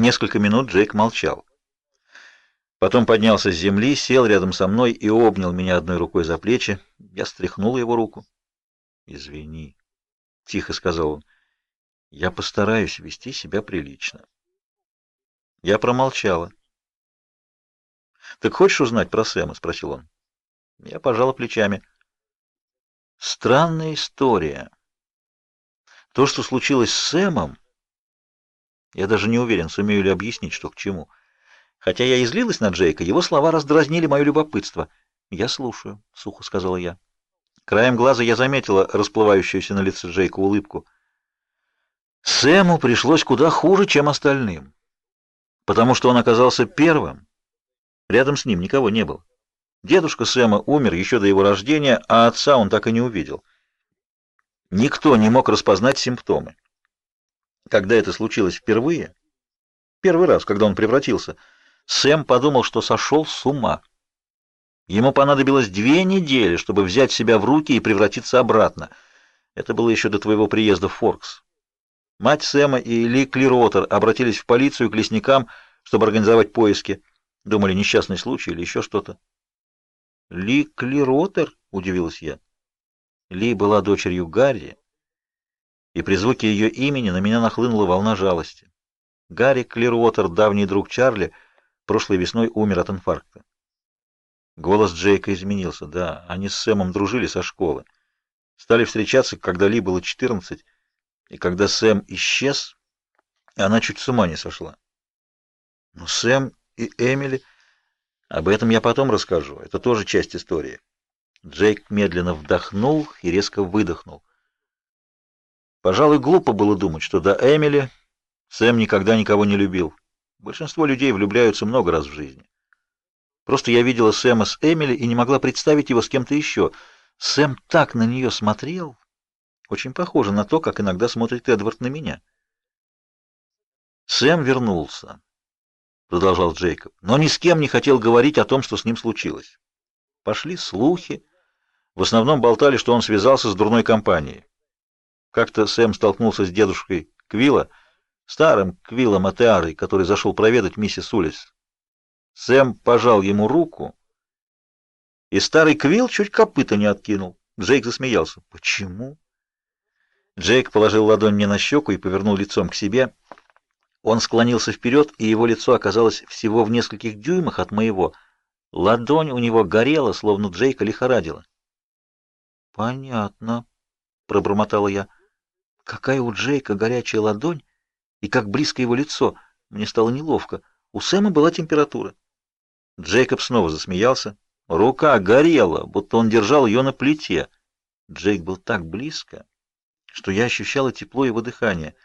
Несколько минут Джейк молчал. Потом поднялся с земли, сел рядом со мной и обнял меня одной рукой за плечи. Я стряхнул его руку. «Извини», — тихо сказал он. «Я постараюсь вести себя прилично». Я промолчала. «Так хочешь узнать про Сэма?» — спросил он. Я пожала плечами. «Странная история. То, что случилось с Сэмом, я даже не уверен, сумею ли объяснить, что к чему. Хотя я излилась на Джейка, его слова раздразнили мое любопытство. «Я слушаю», — сухо сказала я. Краем глаза я заметила расплывающуюся на лице Джейка улыбку. Сэму пришлось куда хуже, чем остальным, потому что он оказался первым. Рядом с ним никого не было. Дедушка Сэма умер еще до его рождения, а отца он так и не увидел. Никто не мог распознать симптомы. Когда это случилось впервые, первый раз, когда он превратился, Сэм подумал, что сошел с ума. Ему понадобилось две недели, чтобы взять себя в руки и превратиться обратно. Это было еще до твоего приезда в Форкс. Мать Сэма и Ли Клиротер обратились в полицию к лесникам, чтобы организовать поиски. Думали, несчастный случай или еще что-то. «Ли Клиротер?» — удивилась я. Ли была дочерью Гарри, и при звуке ее имени на меня нахлынула волна жалости. Гарри Клиротер, давний друг Чарли, прошлой весной умер от инфаркта. Голос Джейка изменился. Да, они с Сэмом дружили со школы. Стали встречаться, когда Ли было 14, и когда Сэм исчез, она чуть с ума не сошла. Но Сэм и Эмили... Об этом я потом расскажу. Это тоже часть истории. Джейк медленно вдохнул и резко выдохнул. Пожалуй, глупо было думать, что до Эмили Сэм никогда никого не любил. Большинство людей влюбляются много раз в жизни. Просто я видела Сэма с Эмили и не могла представить его с кем-то еще. Сэм так на нее смотрел, очень похоже на то, как иногда смотрит Эдвард на меня. Сэм вернулся, продолжал Джейкоб, но ни с кем не хотел говорить о том, что с ним случилось. Пошли слухи, в основном болтали, что он связался с дурной компанией. Как-то Сэм столкнулся с дедушкой Квилла, старым Квиллом Атеарой, который зашел проведать миссис Улис. Сэм пожал ему руку, и старый Квилл чуть копыта не откинул. Джейк засмеялся. «Почему?» Джейк положил ладонь мне на щеку и повернул лицом к себе. Он склонился вперед, и его лицо оказалось всего в нескольких дюймах от моего. Ладонь у него горела, словно Джейка лихорадила. «Понятно», — пробормотала я. Какая у Джейка горячая ладонь и как близко его лицо. Мне стало неловко. У Сэма была температура. Джейкоб снова засмеялся. Рука горела, будто он держал ее на плите. Джейк был так близко, что я ощущала тепло его дыхания.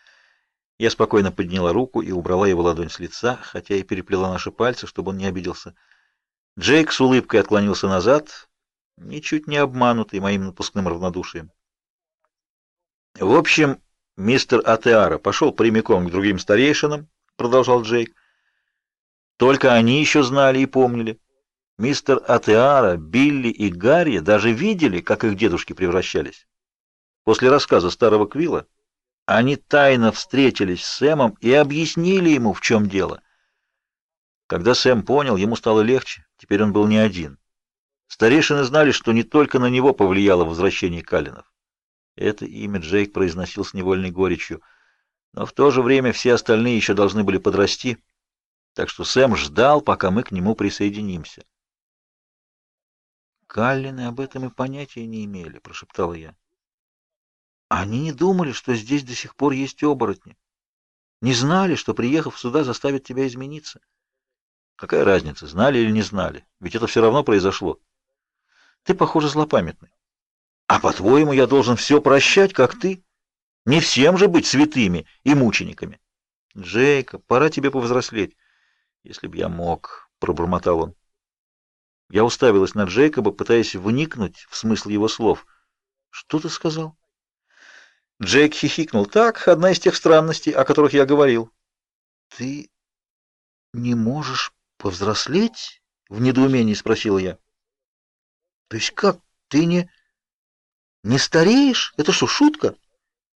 Я спокойно подняла руку и убрала его ладонь с лица, хотя и переплела наши пальцы, чтобы он не обиделся. Джейк с улыбкой отклонился назад, ничуть не обманутый моим напускным равнодушием. В общем, мистер Атеара пошел прямиком к другим старейшинам, продолжал Джейк. Только они еще знали и помнили. Мистер Атеара, Билли и Гарри даже видели, как их дедушки превращались. После рассказа старого Квилла они тайно встретились с Сэмом и объяснили ему, в чем дело. Когда Сэм понял, ему стало легче. Теперь он был не один. Старейшины знали, что не только на него повлияло возвращение Калинов. Это имя Джейк произносил с невольной горечью. Но в то же время все остальные еще должны были подрасти, так что Сэм ждал, пока мы к нему присоединимся. «Каллины об этом и понятия не имели», — прошептала я. «Они не думали, что здесь до сих пор есть оборотни. Не знали, что, приехав сюда, заставят тебя измениться. Какая разница, знали или не знали? Ведь это все равно произошло. Ты, похоже, злопамятный. А по-твоему, я должен все прощать, как ты? Не всем же быть святыми и мучениками. Джейка, пора тебе повзрослеть. Если б я мог, пробормотал он. Я уставилась на Джейкоба, пытаясь вникнуть в смысл его слов. Что ты сказал? Джейк хихикнул. Так, одна из тех странностей, о которых я говорил. Ты не можешь повзрослеть? В недоумении спросила я. То есть как? Ты не... Не стареешь? Это что, шутка?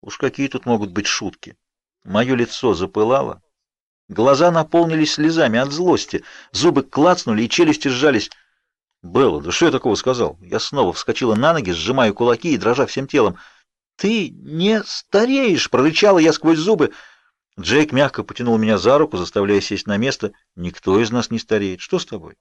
Уж какие тут могут быть шутки? Мое лицо запылало. Глаза наполнились слезами от злости, зубы клацнули и челюсти сжались. «Белла, да что я такого сказал?» Я снова вскочила на ноги, сжимая кулаки и дрожа всем телом. «Ты не стареешь!» — прорычала я сквозь зубы. Джейк мягко потянул меня за руку, заставляя сесть на место. «Никто из нас не стареет. Что с тобой?»